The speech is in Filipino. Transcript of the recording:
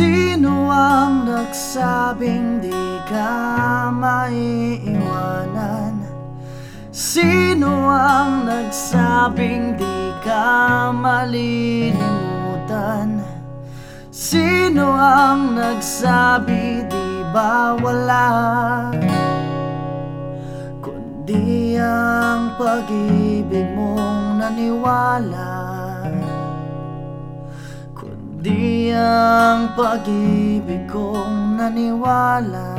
Sino ang nagsabing di ka maiiwanan? Sino ang nagsabing di ka malilimutan? Sino ang nagsabi di ba wala? Kundi ang pag-ibig mong naniwala Kundi ang pag-ibig kong naniwala.